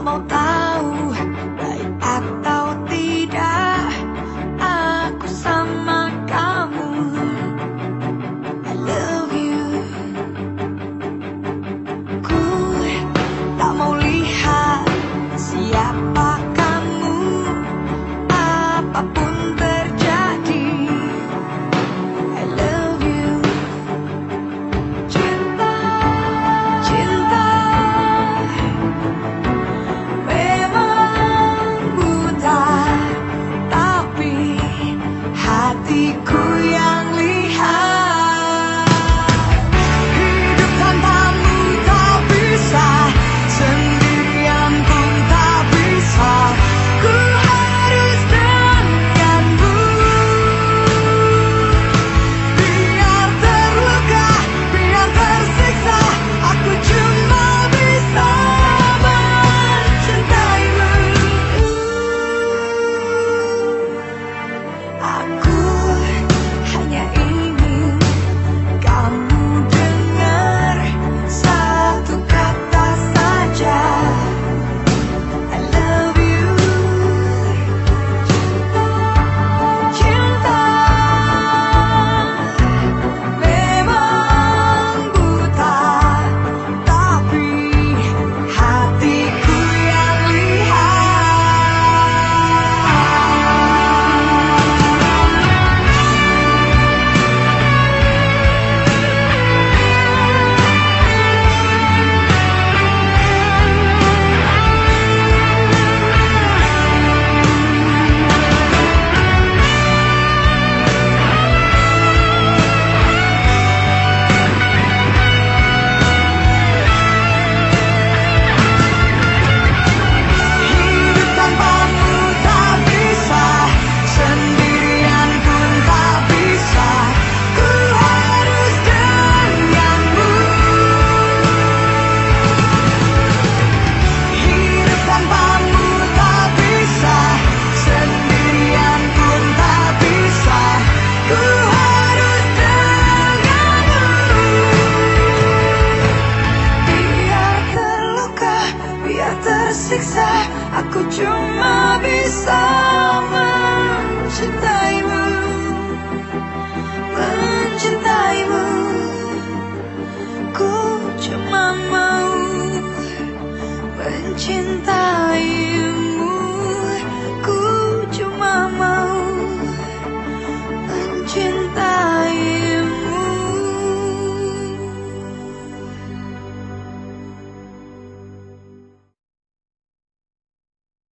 about that. cool. bisa mencintaimu Mencintaimu. Ku cuma mau mencintai